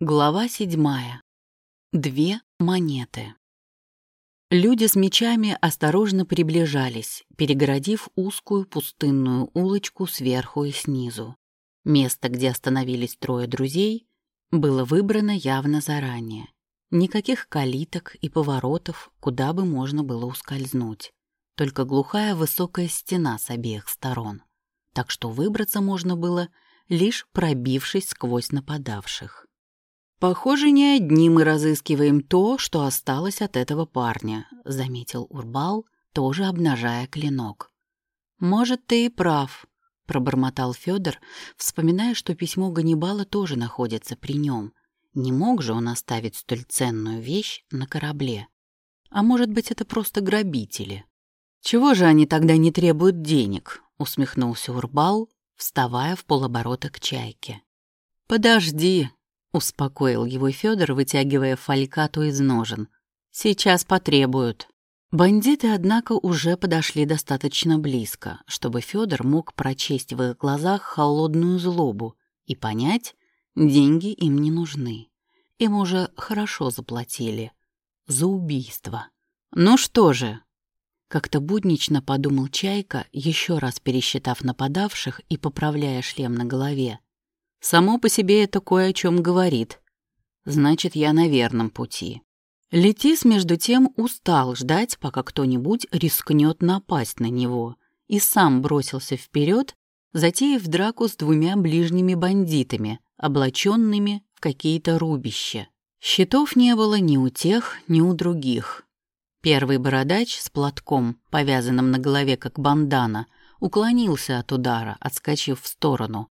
Глава седьмая. Две монеты. Люди с мечами осторожно приближались, перегородив узкую пустынную улочку сверху и снизу. Место, где остановились трое друзей, было выбрано явно заранее. Никаких калиток и поворотов, куда бы можно было ускользнуть. Только глухая высокая стена с обеих сторон. Так что выбраться можно было, лишь пробившись сквозь нападавших. «Похоже, не одни мы разыскиваем то, что осталось от этого парня», — заметил Урбал, тоже обнажая клинок. «Может, ты и прав», — пробормотал Федор, вспоминая, что письмо Ганнибала тоже находится при нем. Не мог же он оставить столь ценную вещь на корабле. А может быть, это просто грабители? «Чего же они тогда не требуют денег?» — усмехнулся Урбал, вставая в полоборота к чайке. «Подожди», Успокоил его Федор, вытягивая фалькату из ножен. «Сейчас потребуют». Бандиты, однако, уже подошли достаточно близко, чтобы Федор мог прочесть в их глазах холодную злобу и понять, деньги им не нужны. Им уже хорошо заплатили. За убийство. «Ну что же?» Как-то буднично подумал Чайка, еще раз пересчитав нападавших и поправляя шлем на голове. Само по себе это кое о чем говорит. Значит, я на верном пути. Летис, между тем, устал ждать, пока кто-нибудь рискнет напасть на него, и сам бросился вперед, затеяв драку с двумя ближними бандитами, облаченными в какие-то рубища. Щитов не было ни у тех, ни у других. Первый бородач с платком, повязанным на голове как бандана, уклонился от удара, отскочив в сторону,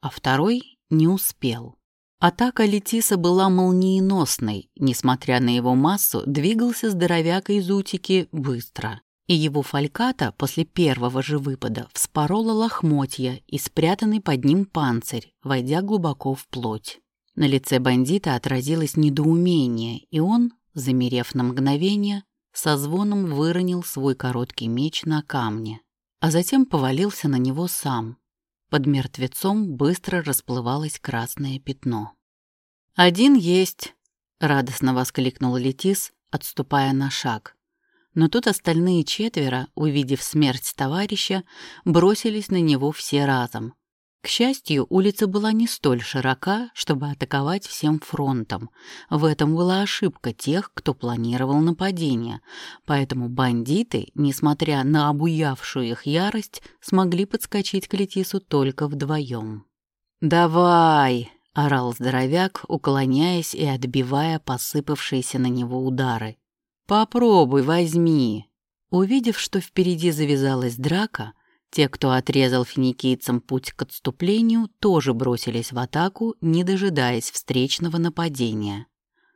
а второй не успел. Атака Летиса была молниеносной, несмотря на его массу, двигался здоровяк из утики быстро. И его фальката после первого же выпада вспорола лохмотья и спрятанный под ним панцирь, войдя глубоко в плоть. На лице бандита отразилось недоумение, и он, замерев на мгновение, со звоном выронил свой короткий меч на камне, а затем повалился на него сам, под мертвецом быстро расплывалось красное пятно. «Один есть!» — радостно воскликнул Летис, отступая на шаг. Но тут остальные четверо, увидев смерть товарища, бросились на него все разом. К счастью, улица была не столь широка, чтобы атаковать всем фронтом. В этом была ошибка тех, кто планировал нападение, поэтому бандиты, несмотря на обуявшую их ярость, смогли подскочить к Летису только вдвоем. «Давай!» — орал здоровяк, уклоняясь и отбивая посыпавшиеся на него удары. «Попробуй, возьми!» Увидев, что впереди завязалась драка, те, кто отрезал финикийцам путь к отступлению, тоже бросились в атаку, не дожидаясь встречного нападения.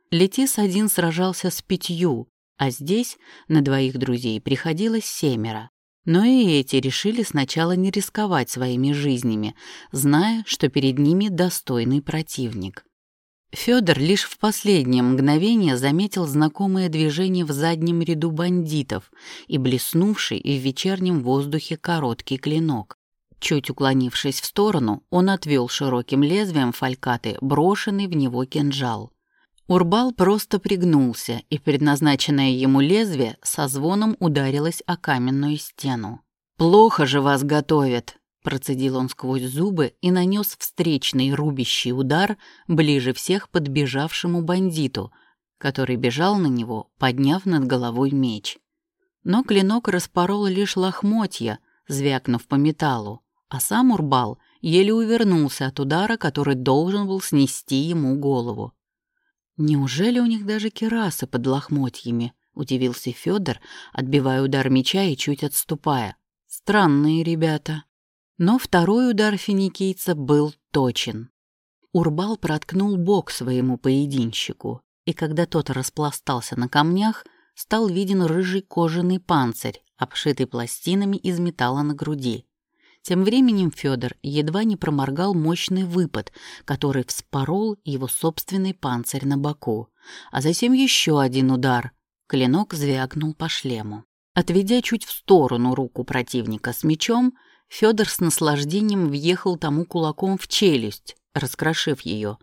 Летис один сражался с пятью, а здесь на двоих друзей приходилось семеро. Но и эти решили сначала не рисковать своими жизнями, зная, что перед ними достойный противник. Федор лишь в последнее мгновение заметил знакомое движение в заднем ряду бандитов и блеснувший в вечернем воздухе короткий клинок. Чуть уклонившись в сторону, он отвел широким лезвием фалькаты брошенный в него кинжал. Урбал просто пригнулся, и предназначенное ему лезвие со звоном ударилось о каменную стену. «Плохо же вас готовят!» Процедил он сквозь зубы и нанес встречный рубящий удар ближе всех подбежавшему бандиту, который бежал на него, подняв над головой меч. Но клинок распорол лишь лохмотья, звякнув по металлу, а сам Урбал еле увернулся от удара, который должен был снести ему голову. «Неужели у них даже керасы под лохмотьями?» — удивился Федор, отбивая удар меча и чуть отступая. «Странные ребята». Но второй удар финикийца был точен. Урбал проткнул бок своему поединщику, и когда тот распластался на камнях, стал виден рыжий кожаный панцирь, обшитый пластинами из металла на груди. Тем временем Федор едва не проморгал мощный выпад, который вспорол его собственный панцирь на боку. А затем еще один удар. Клинок звякнул по шлему. Отведя чуть в сторону руку противника с мечом, Федор с наслаждением въехал тому кулаком в челюсть, раскрошив ее,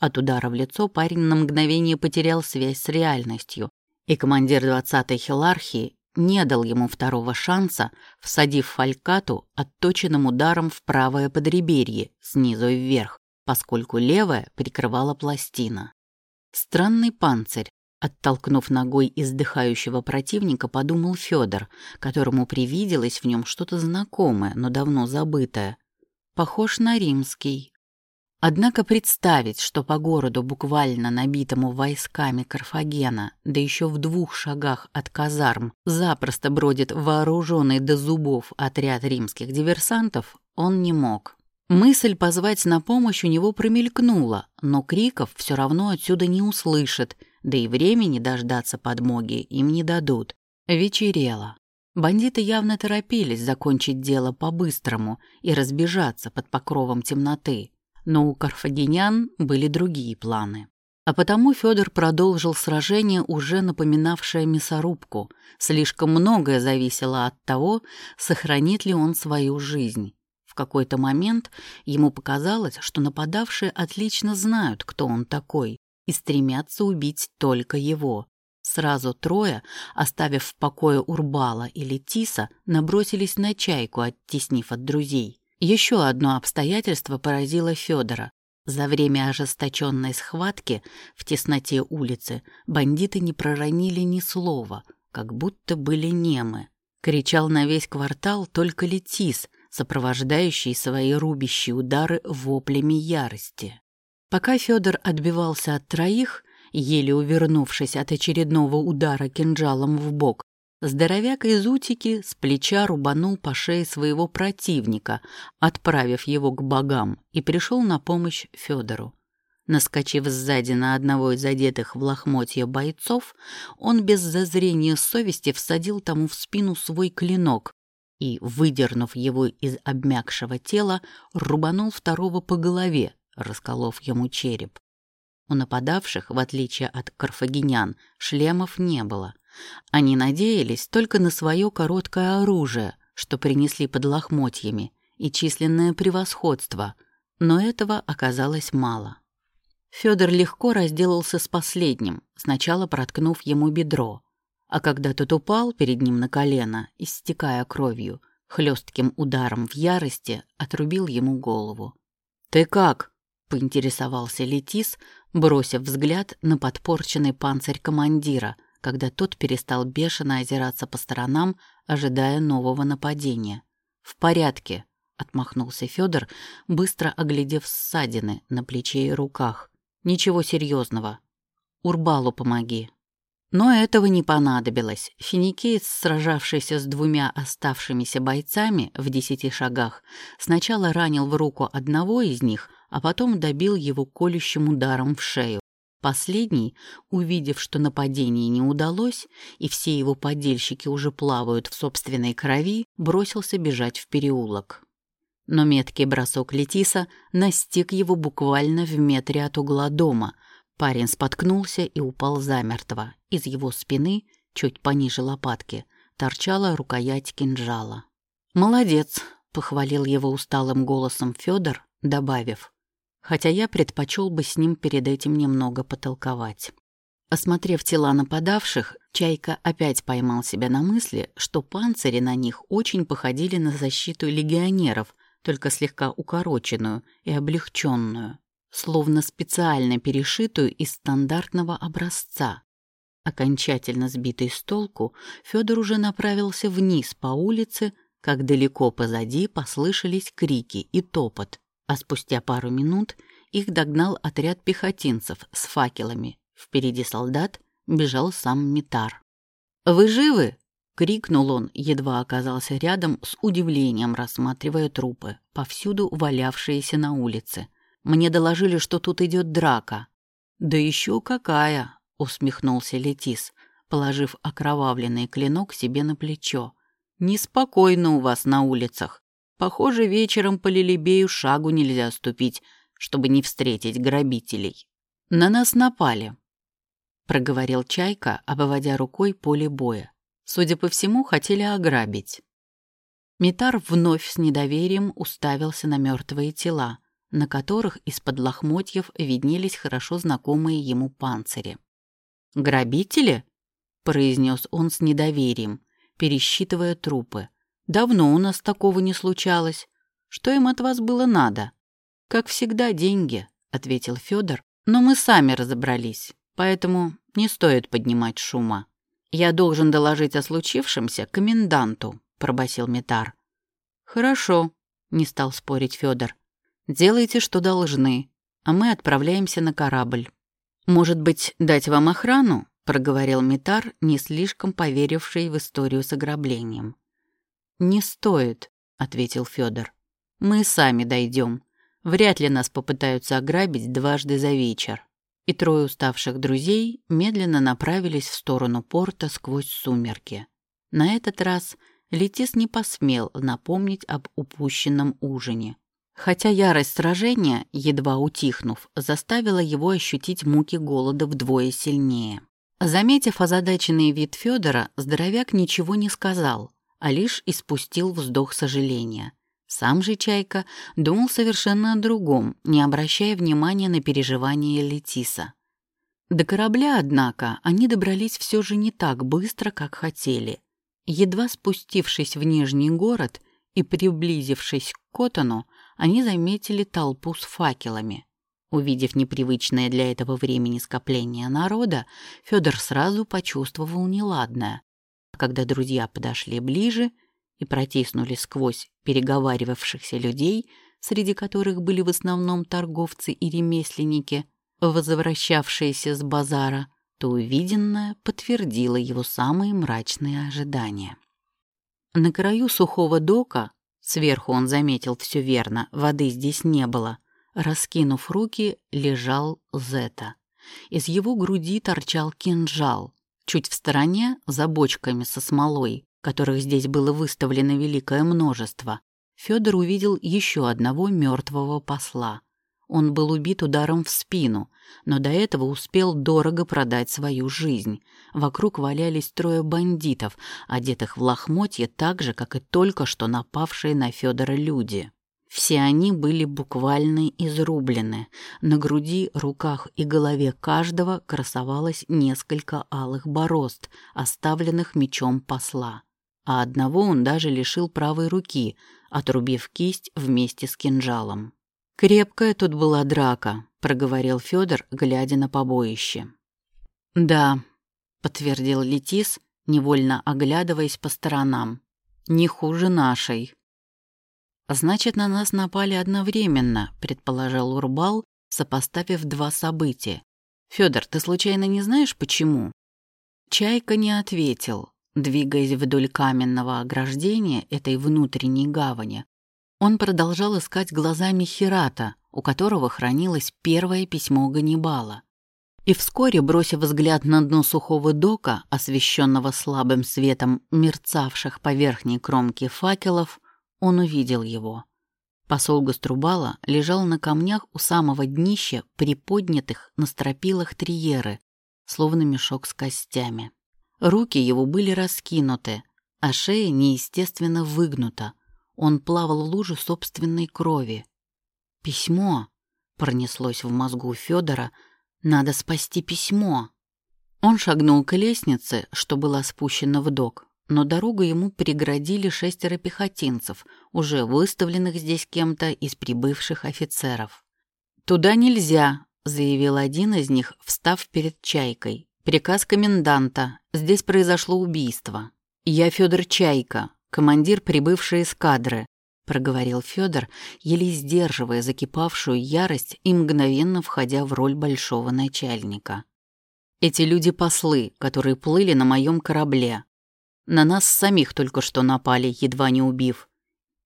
От удара в лицо парень на мгновение потерял связь с реальностью, и командир 20-й хилархии не дал ему второго шанса, всадив фалькату отточенным ударом в правое подреберье снизу вверх, поскольку левая прикрывала пластина. Странный панцирь, оттолкнув ногой издыхающего противника, подумал Федор, которому привиделось в нем что-то знакомое, но давно забытое. Похож на римский. Однако представить, что по городу, буквально набитому войсками Карфагена, да еще в двух шагах от казарм, запросто бродит вооруженный до зубов отряд римских диверсантов, он не мог. Мысль позвать на помощь у него промелькнула, но криков все равно отсюда не услышит, да и времени дождаться подмоги им не дадут. Вечерело. Бандиты явно торопились закончить дело по-быстрому и разбежаться под покровом темноты. Но у карфагенян были другие планы. А потому Федор продолжил сражение, уже напоминавшее мясорубку. Слишком многое зависело от того, сохранит ли он свою жизнь. В какой-то момент ему показалось, что нападавшие отлично знают, кто он такой, и стремятся убить только его. Сразу трое, оставив в покое Урбала или Тиса, набросились на чайку, оттеснив от друзей. Еще одно обстоятельство поразило Федора. За время ожесточенной схватки в тесноте улицы бандиты не проронили ни слова, как будто были немы. Кричал на весь квартал только Летис, сопровождающий свои рубящие удары воплями ярости. Пока Федор отбивался от троих, еле увернувшись от очередного удара кинжалом в бок, Здоровяк из Утики с плеча рубанул по шее своего противника, отправив его к богам, и пришел на помощь Федору. Наскочив сзади на одного из одетых в лохмотья бойцов, он без зазрения совести всадил тому в спину свой клинок и, выдернув его из обмякшего тела, рубанул второго по голове, расколов ему череп. У нападавших, в отличие от карфагенян, шлемов не было — они надеялись только на свое короткое оружие, что принесли под лохмотьями, и численное превосходство, но этого оказалось мало. Федор легко разделался с последним, сначала проткнув ему бедро, а когда тот упал перед ним на колено, истекая кровью, хлестким ударом в ярости отрубил ему голову. «Ты как?» — поинтересовался Летис, бросив взгляд на подпорченный панцирь командира — когда тот перестал бешено озираться по сторонам, ожидая нового нападения. «В порядке», — отмахнулся Федор, быстро оглядев ссадины на плече и руках. «Ничего серьезного. Урбалу помоги». Но этого не понадобилось. Финикеец, сражавшийся с двумя оставшимися бойцами в десяти шагах, сначала ранил в руку одного из них, а потом добил его колющим ударом в шею. Последний, увидев, что нападение не удалось, и все его подельщики уже плавают в собственной крови, бросился бежать в переулок. Но меткий бросок Летиса настиг его буквально в метре от угла дома. Парень споткнулся и упал замертво. Из его спины, чуть пониже лопатки, торчала рукоять кинжала. «Молодец!» — похвалил его усталым голосом Федор, добавив хотя я предпочел бы с ним перед этим немного потолковать. Осмотрев тела нападавших, Чайка опять поймал себя на мысли, что панцири на них очень походили на защиту легионеров, только слегка укороченную и облегченную, словно специально перешитую из стандартного образца. Окончательно сбитый с толку, Федор уже направился вниз по улице, как далеко позади послышались крики и топот, а спустя пару минут их догнал отряд пехотинцев с факелами. Впереди солдат бежал сам Митар. «Вы живы?» — крикнул он, едва оказался рядом, с удивлением рассматривая трупы, повсюду валявшиеся на улице. «Мне доложили, что тут идет драка». «Да еще какая!» — усмехнулся Летис, положив окровавленный клинок себе на плечо. «Неспокойно у вас на улицах. Похоже, вечером по Лилибею шагу нельзя ступить, чтобы не встретить грабителей. На нас напали, проговорил Чайка, обводя рукой поле боя. Судя по всему, хотели ограбить. Митар вновь с недоверием уставился на мертвые тела, на которых из-под лохмотьев виднелись хорошо знакомые ему панцири. «Грабители?» — произнес он с недоверием, пересчитывая трупы. «Давно у нас такого не случалось. Что им от вас было надо?» «Как всегда, деньги», — ответил Федор, «но мы сами разобрались, поэтому не стоит поднимать шума». «Я должен доложить о случившемся коменданту», — пробасил Митар. «Хорошо», — не стал спорить Федор. «Делайте, что должны, а мы отправляемся на корабль». «Может быть, дать вам охрану?» — проговорил Митар, не слишком поверивший в историю с ограблением. «Не стоит», — ответил Федор. «Мы сами дойдем. Вряд ли нас попытаются ограбить дважды за вечер» и трое уставших друзей медленно направились в сторону порта сквозь сумерки. На этот раз Летис не посмел напомнить об упущенном ужине. Хотя ярость сражения, едва утихнув, заставила его ощутить муки голода вдвое сильнее. Заметив озадаченный вид Федора, здоровяк ничего не сказал, а лишь испустил вздох сожаления. Сам же Чайка думал совершенно о другом, не обращая внимания на переживания Летиса. До корабля, однако, они добрались все же не так быстро, как хотели. Едва спустившись в Нижний город и приблизившись к Котону, они заметили толпу с факелами. Увидев непривычное для этого времени скопление народа, Федор сразу почувствовал неладное. Когда друзья подошли ближе, и протиснулись сквозь переговаривавшихся людей, среди которых были в основном торговцы и ремесленники, возвращавшиеся с базара, то увиденное подтвердило его самые мрачные ожидания. На краю сухого дока, сверху он заметил все верно, воды здесь не было, раскинув руки, лежал Зета. Из его груди торчал кинжал. Чуть в стороне, за бочками со смолой, которых здесь было выставлено великое множество, Федор увидел еще одного мертвого посла. Он был убит ударом в спину, но до этого успел дорого продать свою жизнь. Вокруг валялись трое бандитов, одетых в лохмотье так же, как и только что напавшие на Федора люди. Все они были буквально изрублены. На груди, руках и голове каждого красовалось несколько алых борозд, оставленных мечом посла а одного он даже лишил правой руки, отрубив кисть вместе с кинжалом. «Крепкая тут была драка», — проговорил Федор, глядя на побоище. «Да», — подтвердил Летис, невольно оглядываясь по сторонам. «Не хуже нашей». «Значит, на нас напали одновременно», — предположил Урбал, сопоставив два события. Федор, ты случайно не знаешь, почему?» Чайка не ответил, Двигаясь вдоль каменного ограждения этой внутренней гавани, он продолжал искать глазами Хирата, у которого хранилось первое письмо Ганнибала. И вскоре, бросив взгляд на дно сухого дока, освещенного слабым светом мерцавших по верхней кромке факелов, он увидел его. Посол Гаструбала лежал на камнях у самого днища приподнятых на стропилах триеры, словно мешок с костями. Руки его были раскинуты, а шея неестественно выгнута. Он плавал в луже собственной крови. «Письмо!» — пронеслось в мозгу Федора. «Надо спасти письмо!» Он шагнул к лестнице, что была спущена в док, но дорогу ему преградили шестеро пехотинцев, уже выставленных здесь кем-то из прибывших офицеров. «Туда нельзя», — заявил один из них, встав перед чайкой. «Приказ коменданта. Здесь произошло убийство. Я Федор Чайка, командир прибывшей эскадры», — проговорил Федор, еле сдерживая закипавшую ярость и мгновенно входя в роль большого начальника. «Эти люди-послы, которые плыли на моем корабле. На нас самих только что напали, едва не убив.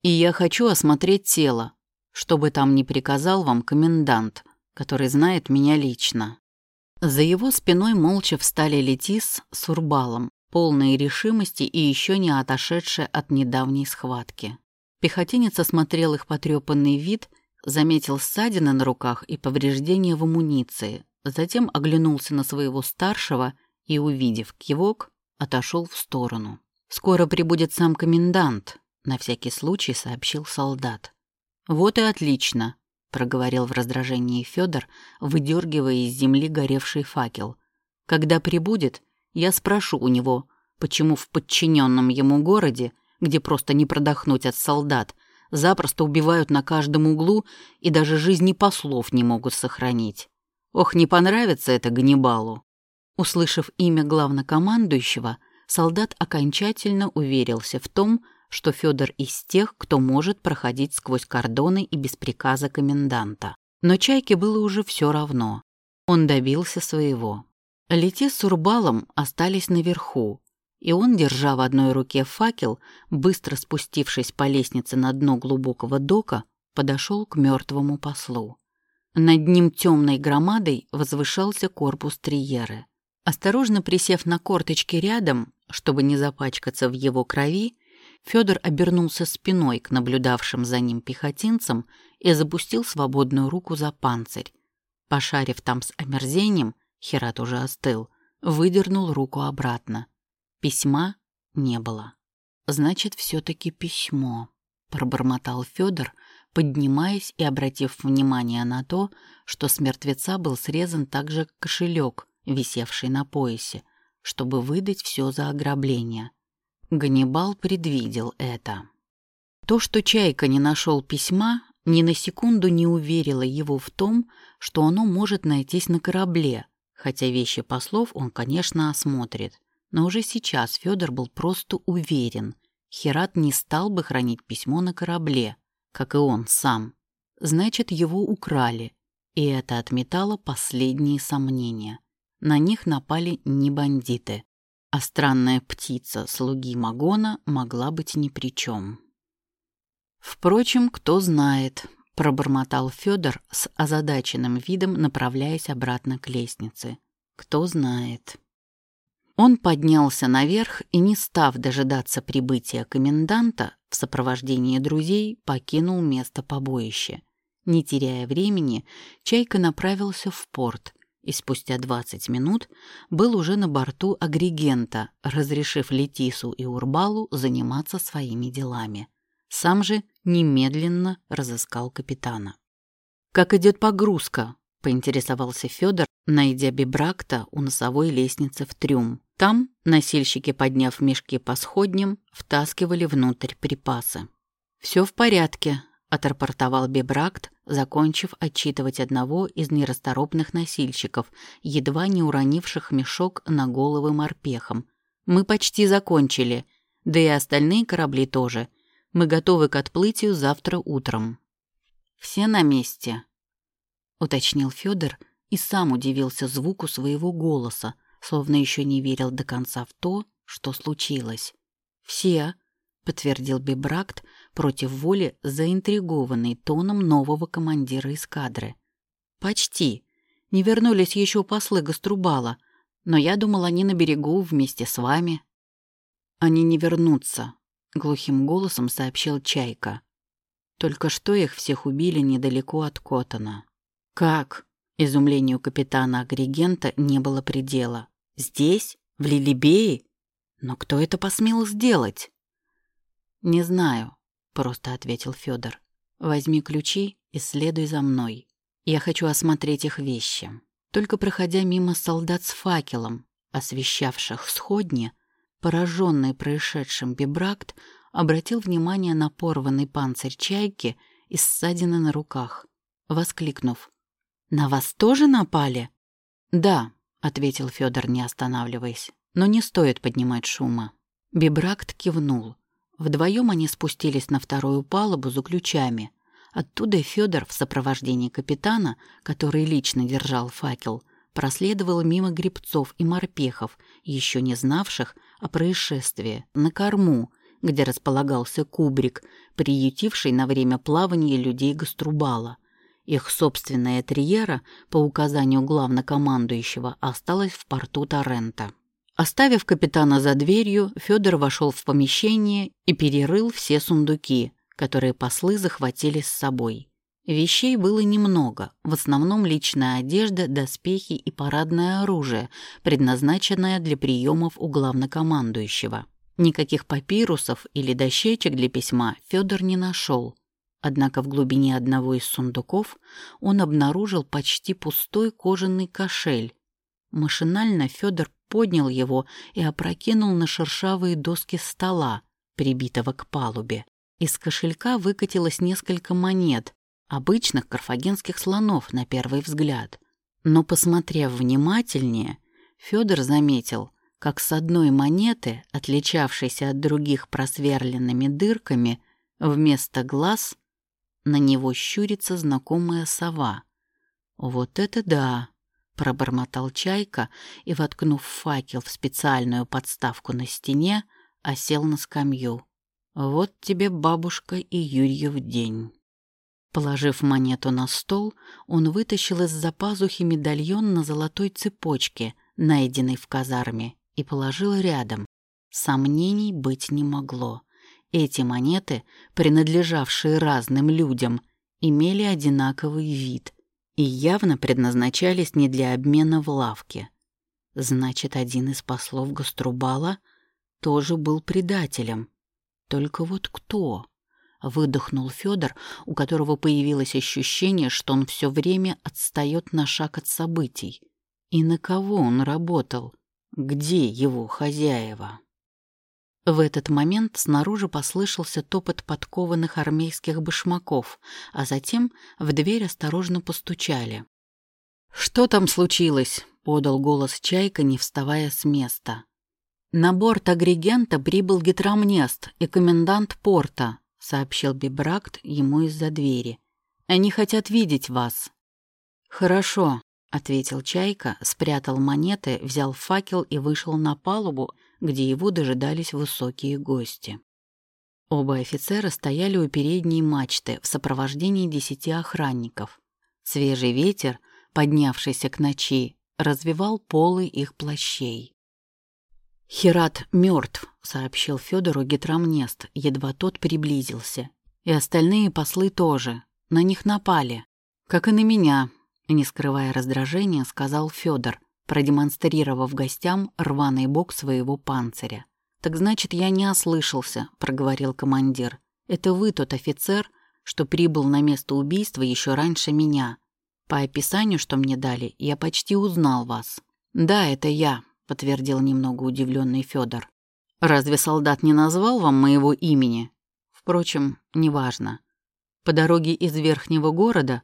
И я хочу осмотреть тело, чтобы там не приказал вам комендант, который знает меня лично». За его спиной молча встали Летис с Урбалом, полные решимости и еще не отошедшие от недавней схватки. Пехотинец осмотрел их потрепанный вид, заметил ссадины на руках и повреждения в амуниции, затем оглянулся на своего старшего и, увидев кивок, отошел в сторону. «Скоро прибудет сам комендант», — на всякий случай сообщил солдат. «Вот и отлично. проговорил в раздражении Федор, выдергивая из земли горевший факел. Когда прибудет, я спрошу у него, почему в подчиненном ему городе, где просто не продохнуть от солдат, запросто убивают на каждом углу и даже жизни послов не могут сохранить. Ох, не понравится это Ганнибалу. Услышав имя главнокомандующего, солдат окончательно уверился в том, что Федор из тех, кто может проходить сквозь кордоны и без приказа коменданта. Но Чайке было уже все равно. Он добился своего. Лети с Урбалом остались наверху, и он, держа в одной руке факел, быстро спустившись по лестнице на дно глубокого дока, подошел к мертвому послу. Над ним темной громадой возвышался корпус Триеры. Осторожно присев на корточки рядом, чтобы не запачкаться в его крови, Федор обернулся спиной к наблюдавшим за ним пехотинцам и запустил свободную руку за панцирь. Пошарив там с омерзением, Херат уже остыл, выдернул руку обратно. Письма не было. Значит, все-таки письмо, пробормотал Федор, поднимаясь и обратив внимание на то, что с мертвеца был срезан также кошелек, висевший на поясе, чтобы выдать все за ограбление. Ганнибал предвидел это. То, что Чайка не нашел письма, ни на секунду не уверило его в том, что оно может найтись на корабле, хотя вещи послов он, конечно, осмотрит. Но уже сейчас Федор был просто уверен, Херат не стал бы хранить письмо на корабле, как и он сам. Значит, его украли, и это отметало последние сомнения. На них напали не бандиты, а странная птица слуги Магона могла быть ни при чем. Впрочем, кто знает, пробормотал Федор с озадаченным видом, направляясь обратно к лестнице. Кто знает. Он поднялся наверх и, не став дожидаться прибытия коменданта, в сопровождении друзей покинул место побоища. Не теряя времени, Чайка направился в порт и спустя 20 минут был уже на борту агрегента, разрешив Летису и Урбалу заниматься своими делами. Сам же немедленно разыскал капитана. «Как идет погрузка?» — поинтересовался Федор, найдя Бибракта у носовой лестницы в трюм. Там носильщики, подняв мешки по сходням, втаскивали внутрь припасы. «Все в порядке», — отрапортовал Бибракт, закончив отчитывать одного из нерасторопных носильщиков, едва не уронивших мешок на головы морпехом. «Мы почти закончили, да и остальные корабли тоже. Мы готовы к отплытию завтра утром». «Все на месте», — уточнил Федор и сам удивился звуку своего голоса, словно еще не верил до конца в то, что случилось. «Все», — подтвердил Бибракт против воли, заинтригованный тоном нового командира эскадры. «Почти. Не вернулись еще послы Гаструбала, но я думал, они на берегу вместе с вами». «Они не вернутся», — глухим голосом сообщил Чайка. «Только что их всех убили недалеко от Котона». «Как?» Изумлению капитана-агрегента не было предела. Здесь? В Лилибее? Но кто это посмел сделать? Не знаю, просто ответил Федор. Возьми ключи и следуй за мной. Я хочу осмотреть их вещи. Только проходя мимо солдат с факелом, освещавших сходни, пораженный происшедшим бибракт обратил внимание на порванный панцирь чайки и ссадины на руках, воскликнув. «На вас тоже напали?» «Да», — ответил Федор, не останавливаясь. «Но не стоит поднимать шума». Бибракт кивнул. Вдвоем они спустились на вторую палубу за ключами. Оттуда Федор в сопровождении капитана, который лично держал факел, проследовал мимо грибцов и морпехов, еще не знавших о происшествии, на корму, где располагался кубрик, приютивший на время плавания людей Гаструбала — их собственная триера, по указанию главнокомандующего, осталась в порту Торрента. Оставив капитана за дверью, Федор вошел в помещение и перерыл все сундуки, которые послы захватили с собой. Вещей было немного, в основном личная одежда, доспехи и парадное оружие, предназначенное для приемов у главнокомандующего. Никаких папирусов или дощечек для письма Федор не нашел, Однако в глубине одного из сундуков он обнаружил почти пустой кожаный кошель. Машинально Федор поднял его и опрокинул на шершавые доски стола, прибитого к палубе. Из кошелька выкатилось несколько монет, обычных карфагенских слонов на первый взгляд. Но, посмотрев внимательнее, Федор заметил, как с одной монеты, отличавшейся от других просверленными дырками, вместо глаз на него щурится знакомая сова. «Вот это да!» — пробормотал Чайка и, воткнув факел в специальную подставку на стене, осел на скамью. «Вот тебе, бабушка, и Юрьев день». Положив монету на стол, он вытащил из-за пазухи медальон на золотой цепочке, найденный в казарме, и положил рядом. Сомнений быть не могло. Эти монеты, принадлежавшие разным людям, имели одинаковый вид и явно предназначались не для обмена в лавке. Значит, один из послов Гаструбала тоже был предателем. Только вот кто? Выдохнул Федор, у которого появилось ощущение, что он все время отстает на шаг от событий. И на кого он работал? Где его хозяева? В этот момент снаружи послышался топот подкованных армейских башмаков, а затем в дверь осторожно постучали. «Что там случилось?» — подал голос Чайка, не вставая с места. «На борт агрегента прибыл гидромнест и комендант порта», — сообщил Бибракт ему из-за двери. «Они хотят видеть вас». «Хорошо», — ответил Чайка, спрятал монеты, взял факел и вышел на палубу, где его дожидались высокие гости. Оба офицера стояли у передней мачты в сопровождении десяти охранников. Свежий ветер, поднявшийся к ночи, развивал полы их плащей. «Херат мертв», — сообщил Федору Гетрамнест, едва тот приблизился. «И остальные послы тоже. На них напали. Как и на меня», — не скрывая раздражения, сказал Федор, продемонстрировав гостям рваный бок своего панциря. «Так значит, я не ослышался», — проговорил командир. «Это вы тот офицер, что прибыл на место убийства еще раньше меня. По описанию, что мне дали, я почти узнал вас». «Да, это я», — подтвердил немного удивленный Федор. «Разве солдат не назвал вам моего имени?» «Впрочем, неважно. По дороге из верхнего города,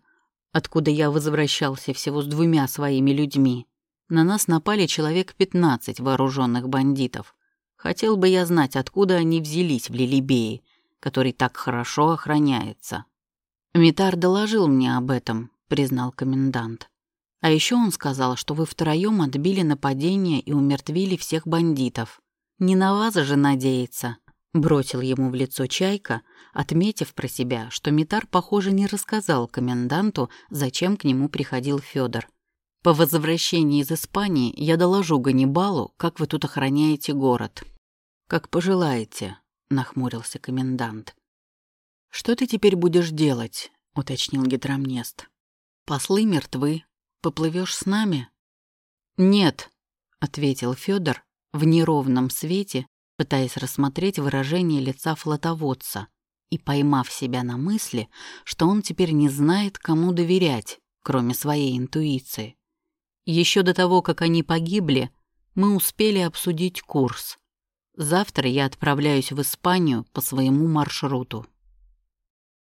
откуда я возвращался всего с двумя своими людьми, на нас напали человек 15 вооруженных бандитов. Хотел бы я знать, откуда они взялись в Лилибее, который так хорошо охраняется. Митар доложил мне об этом, признал комендант. А еще он сказал, что вы втроем отбили нападение и умертвили всех бандитов. Не на вас же надеяться, бросил ему в лицо Чайка, отметив про себя, что Митар, похоже, не рассказал коменданту, зачем к нему приходил Федор. По возвращении из Испании я доложу Ганнибалу, как вы тут охраняете город. Как пожелаете, нахмурился комендант. Что ты теперь будешь делать? уточнил Гидромнест. Послы мертвы. Поплывешь с нами? Нет, ответил Федор в неровном свете, пытаясь рассмотреть выражение лица флотоводца и поймав себя на мысли, что он теперь не знает, кому доверять, кроме своей интуиции. Еще до того, как они погибли, мы успели обсудить курс. Завтра я отправляюсь в Испанию по своему маршруту.